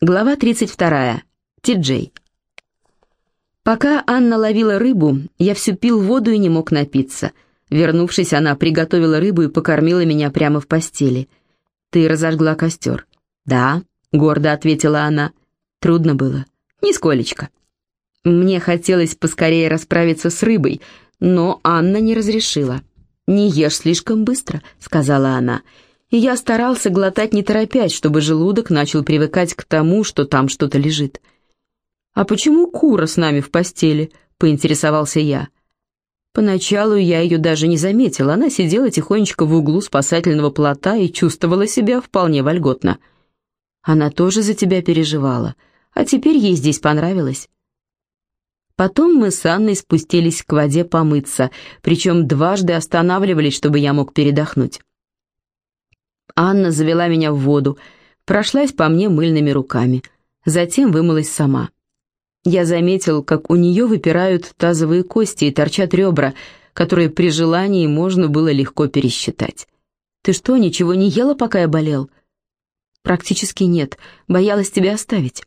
Глава 32. Ти-Джей. Пока Анна ловила рыбу, я всю пил воду и не мог напиться. Вернувшись, она приготовила рыбу и покормила меня прямо в постели. «Ты разожгла костер?» «Да», — гордо ответила она. «Трудно было?» «Нисколечко». Мне хотелось поскорее расправиться с рыбой, но Анна не разрешила. «Не ешь слишком быстро», — сказала она, — и я старался глотать не торопясь, чтобы желудок начал привыкать к тому, что там что-то лежит. «А почему кура с нами в постели?» — поинтересовался я. Поначалу я ее даже не заметил, она сидела тихонечко в углу спасательного плота и чувствовала себя вполне вольготно. Она тоже за тебя переживала, а теперь ей здесь понравилось. Потом мы с Анной спустились к воде помыться, причем дважды останавливались, чтобы я мог передохнуть. Анна завела меня в воду, прошлась по мне мыльными руками, затем вымылась сама. Я заметил, как у нее выпирают тазовые кости и торчат ребра, которые при желании можно было легко пересчитать. «Ты что, ничего не ела, пока я болел?» «Практически нет, боялась тебя оставить».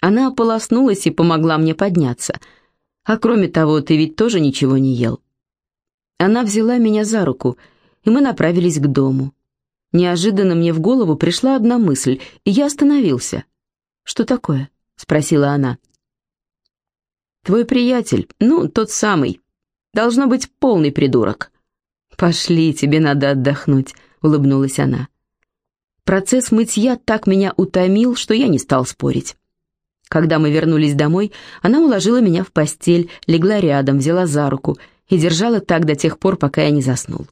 Она ополоснулась и помогла мне подняться. «А кроме того, ты ведь тоже ничего не ел». Она взяла меня за руку, и мы направились к дому. Неожиданно мне в голову пришла одна мысль, и я остановился. «Что такое?» — спросила она. «Твой приятель, ну, тот самый. Должно быть полный придурок». «Пошли, тебе надо отдохнуть», — улыбнулась она. Процесс мытья так меня утомил, что я не стал спорить. Когда мы вернулись домой, она уложила меня в постель, легла рядом, взяла за руку и держала так до тех пор, пока я не заснул.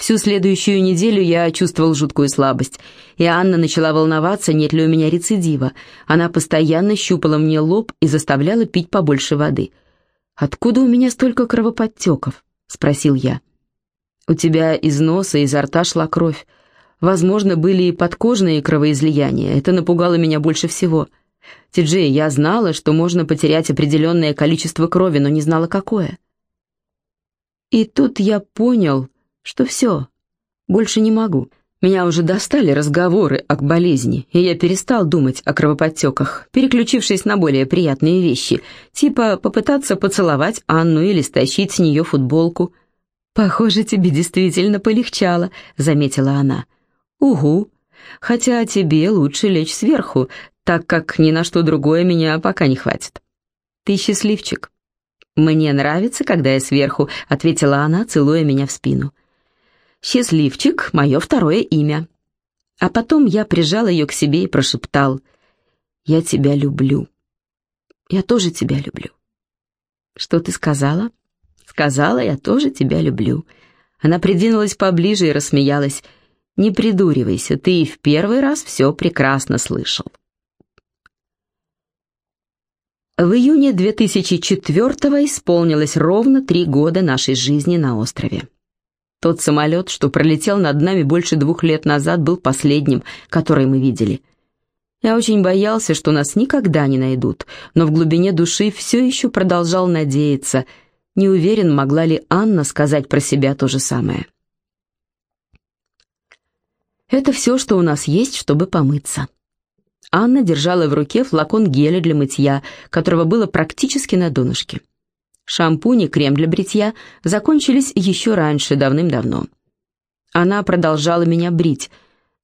Всю следующую неделю я чувствовал жуткую слабость, и Анна начала волноваться, нет ли у меня рецидива. Она постоянно щупала мне лоб и заставляла пить побольше воды. «Откуда у меня столько кровоподтеков?» — спросил я. «У тебя из носа и изо рта шла кровь. Возможно, были и подкожные кровоизлияния. Это напугало меня больше всего. Тиджей, я знала, что можно потерять определенное количество крови, но не знала, какое». И тут я понял что все, больше не могу. Меня уже достали разговоры о болезни, и я перестал думать о кровоподтеках, переключившись на более приятные вещи, типа попытаться поцеловать Анну или стащить с нее футболку. «Похоже, тебе действительно полегчало», — заметила она. «Угу. Хотя тебе лучше лечь сверху, так как ни на что другое меня пока не хватит. Ты счастливчик». «Мне нравится, когда я сверху», — ответила она, целуя меня в спину. «Счастливчик — мое второе имя». А потом я прижал ее к себе и прошептал «Я тебя люблю». «Я тоже тебя люблю». «Что ты сказала?» «Сказала, я тоже тебя люблю». Она придвинулась поближе и рассмеялась. «Не придуривайся, ты и в первый раз все прекрасно слышал». В июне 2004 исполнилось ровно три года нашей жизни на острове. Тот самолет, что пролетел над нами больше двух лет назад, был последним, который мы видели. Я очень боялся, что нас никогда не найдут, но в глубине души все еще продолжал надеяться. Не уверен, могла ли Анна сказать про себя то же самое. Это все, что у нас есть, чтобы помыться. Анна держала в руке флакон геля для мытья, которого было практически на донышке. Шампунь и крем для бритья закончились еще раньше, давным-давно. Она продолжала меня брить,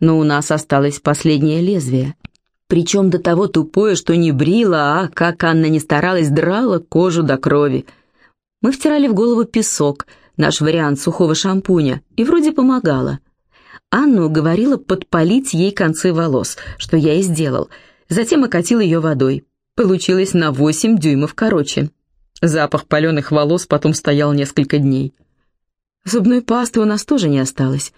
но у нас осталось последнее лезвие. Причем до того тупое, что не брила, а, как Анна не старалась, драла кожу до крови. Мы втирали в голову песок, наш вариант сухого шампуня, и вроде помогало. Анна уговорила подпалить ей концы волос, что я и сделал. Затем окатил ее водой. Получилось на 8 дюймов короче. Запах паленых волос потом стоял несколько дней. Зубной пасты у нас тоже не осталось.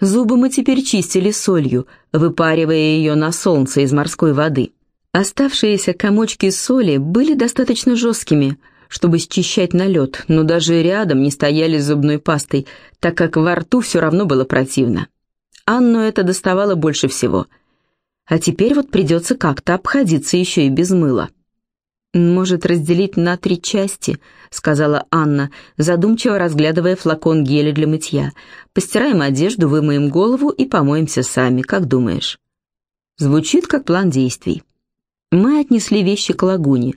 Зубы мы теперь чистили солью, выпаривая ее на солнце из морской воды. Оставшиеся комочки соли были достаточно жесткими, чтобы счищать налет, но даже рядом не стояли с зубной пастой, так как во рту все равно было противно. Анну это доставало больше всего. А теперь вот придется как-то обходиться еще и без мыла. «Может, разделить на три части», — сказала Анна, задумчиво разглядывая флакон геля для мытья. «Постираем одежду, вымоем голову и помоемся сами, как думаешь?» Звучит как план действий. Мы отнесли вещи к лагуне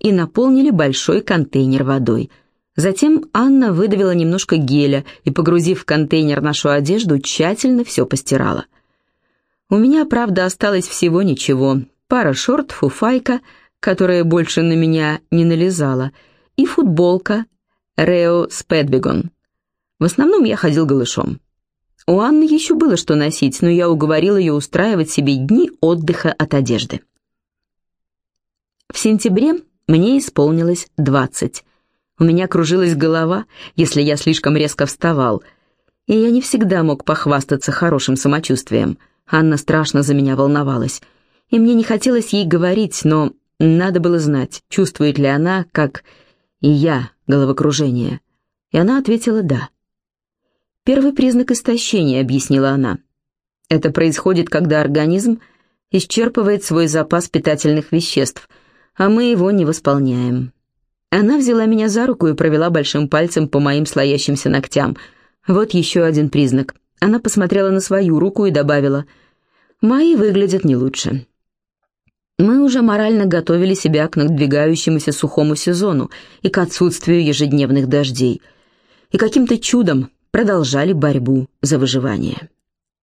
и наполнили большой контейнер водой. Затем Анна выдавила немножко геля и, погрузив в контейнер нашу одежду, тщательно все постирала. У меня, правда, осталось всего ничего. Пара шорт, фуфайка, которая больше на меня не налезала, и футболка Рео Спэдбигон. В основном я ходил голышом. У Анны еще было что носить, но я уговорил ее устраивать себе дни отдыха от одежды. В сентябре мне исполнилось двадцать. У меня кружилась голова, если я слишком резко вставал, и я не всегда мог похвастаться хорошим самочувствием. Анна страшно за меня волновалась, и мне не хотелось ей говорить, но надо было знать, чувствует ли она, как и я, головокружение. И она ответила «да». «Первый признак истощения», — объяснила она. «Это происходит, когда организм исчерпывает свой запас питательных веществ, а мы его не восполняем». Она взяла меня за руку и провела большим пальцем по моим слоящимся ногтям. Вот еще один признак. Она посмотрела на свою руку и добавила, «Мои выглядят не лучше». Мы уже морально готовили себя к надвигающемуся сухому сезону и к отсутствию ежедневных дождей. И каким-то чудом продолжали борьбу за выживание.